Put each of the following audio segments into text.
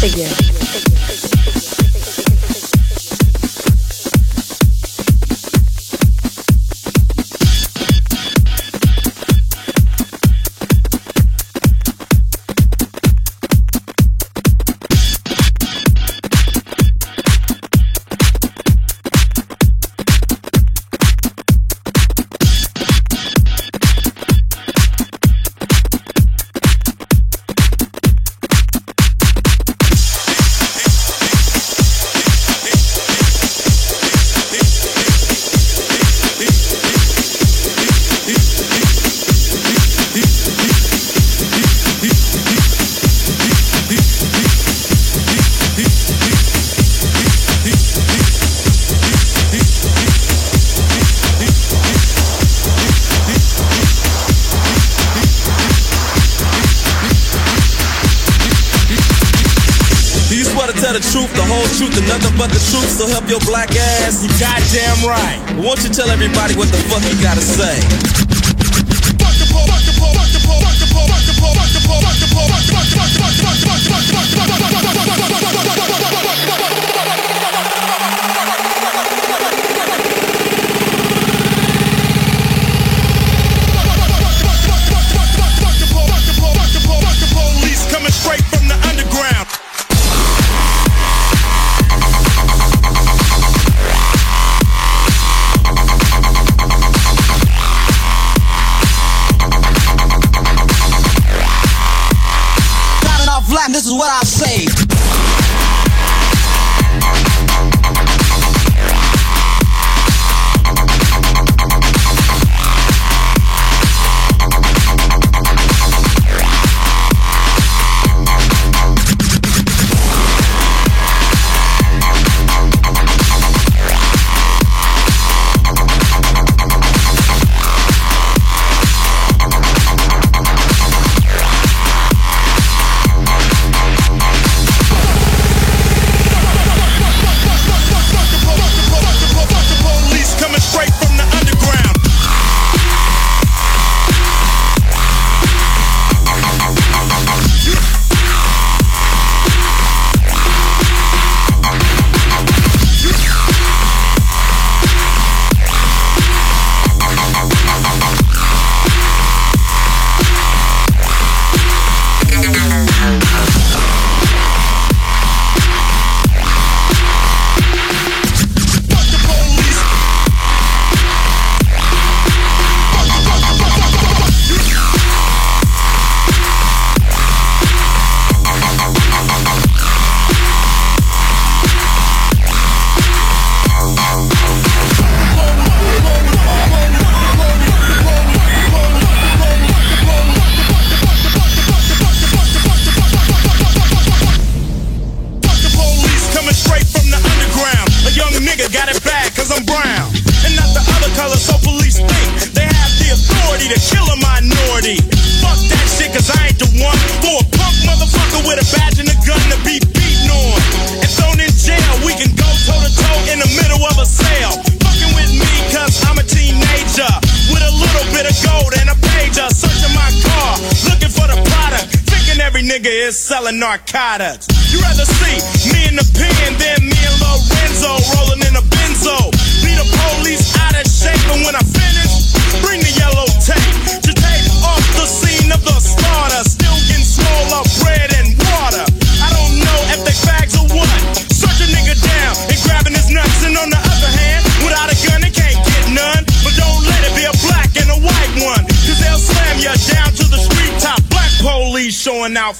figure. To tell everybody what the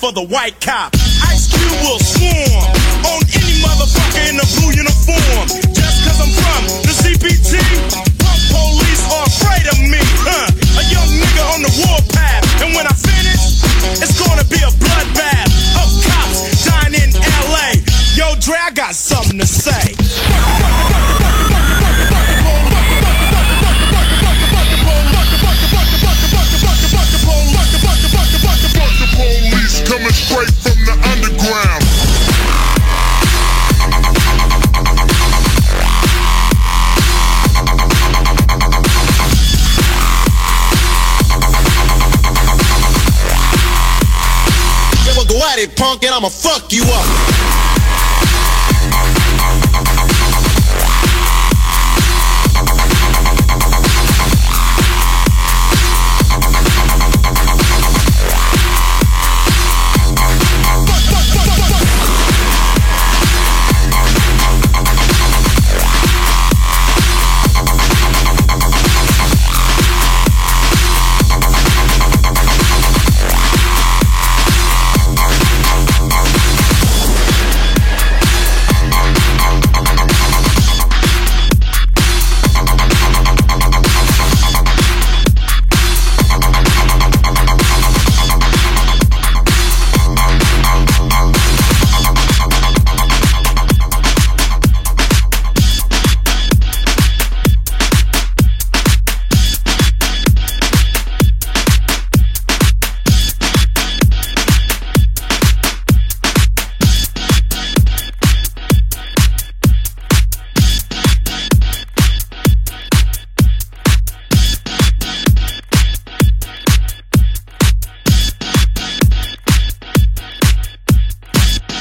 for the white cop. I'ma fuck you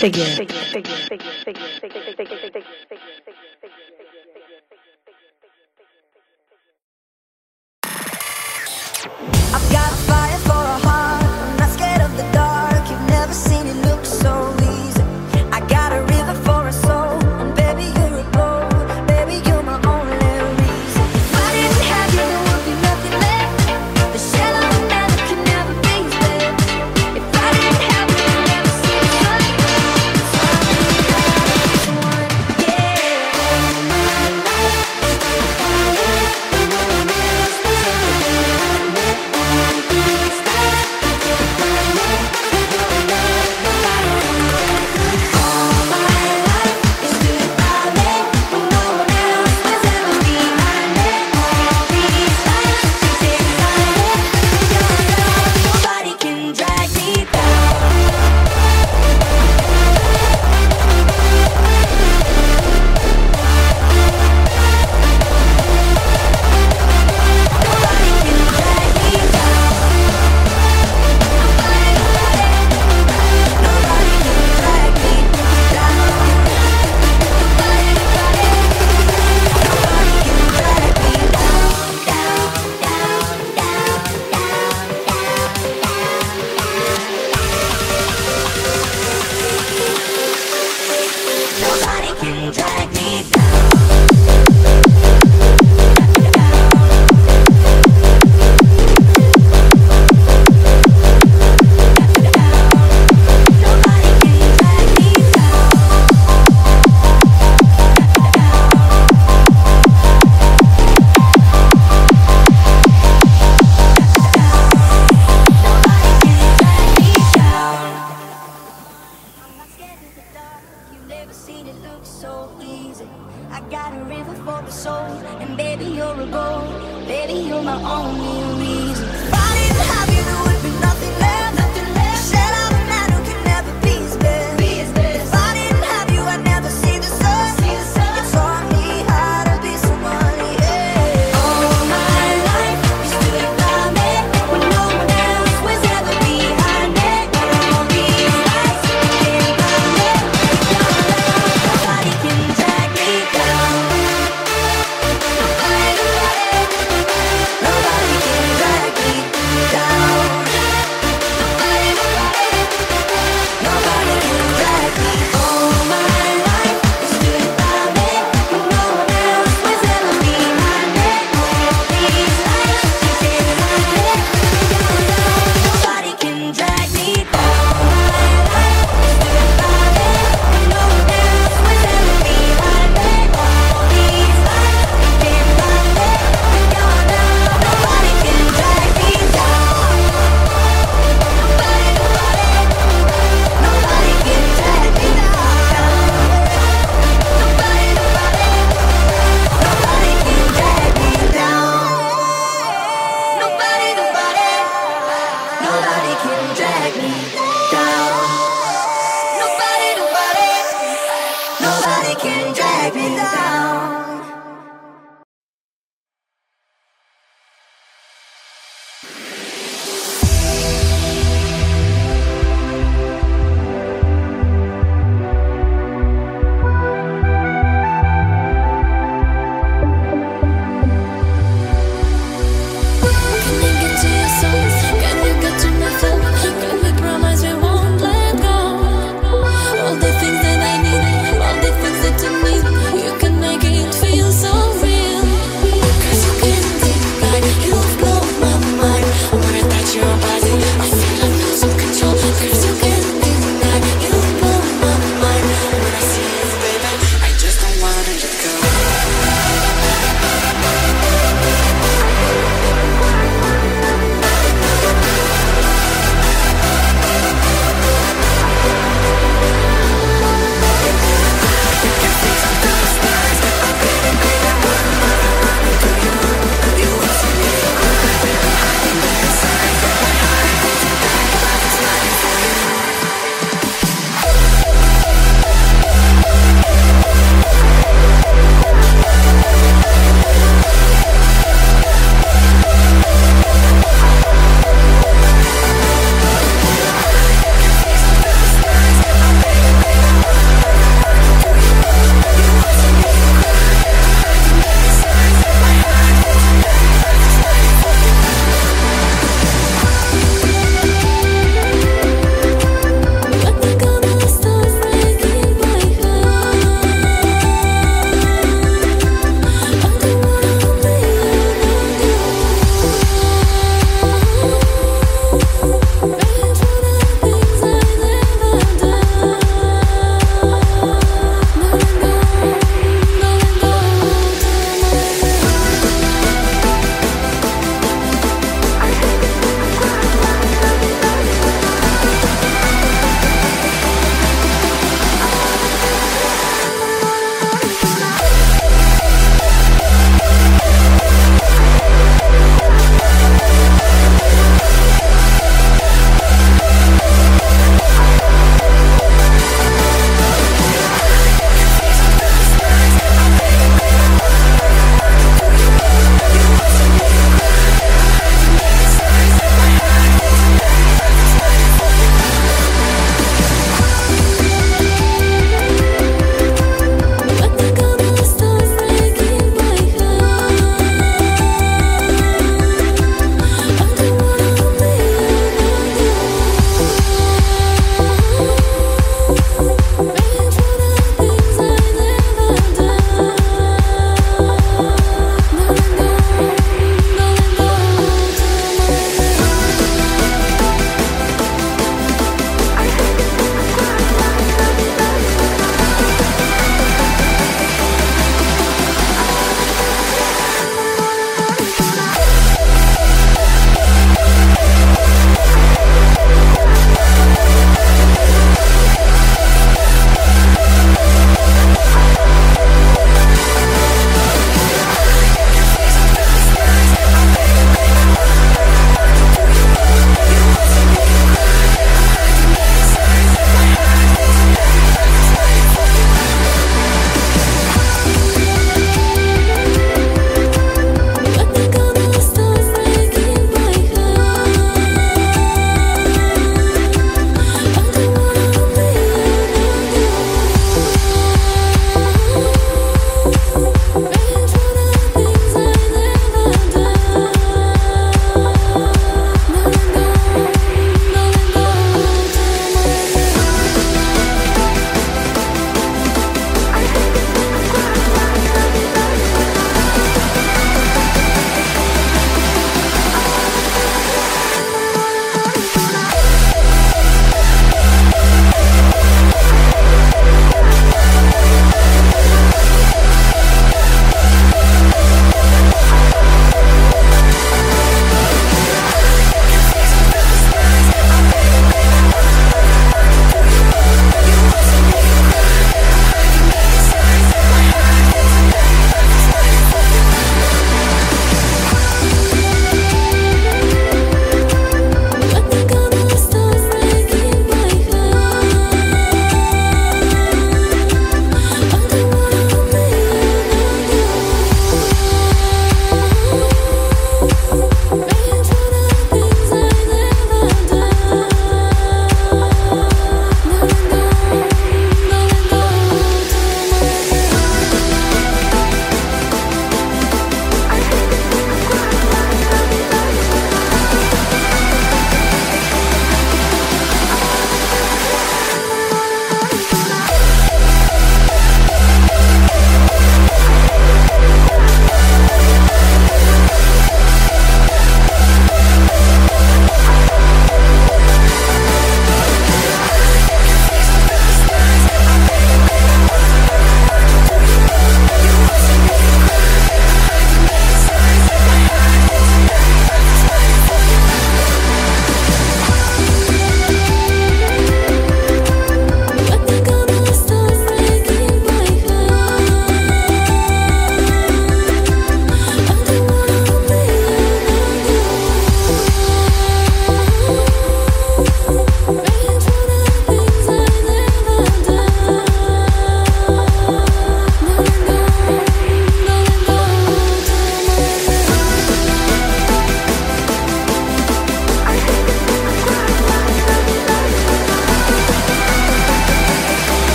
figure. figure, you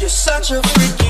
You're such a freaky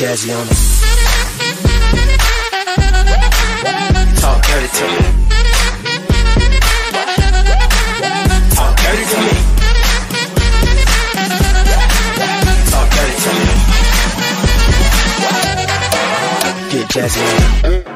Jazzy on it. Talk dirty to me. Talk dirty to me. Talk dirty to me. Get Jazzy on it.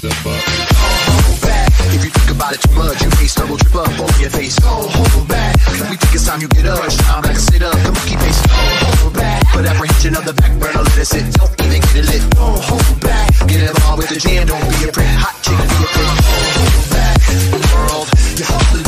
push the button. Don't hold back. If you think about it too much, you face double, trip up over your face. Don't hold back. We think it's time you get up. Shine like a sit up. The monkey face. Don't oh, hold back. Put apprehension on the back burner. Let it sit. Don't even get it lit. Don't hold back. Get involved with the jam. Don't be a prick. Hot chick, be a prick. Don't hold back. World, you're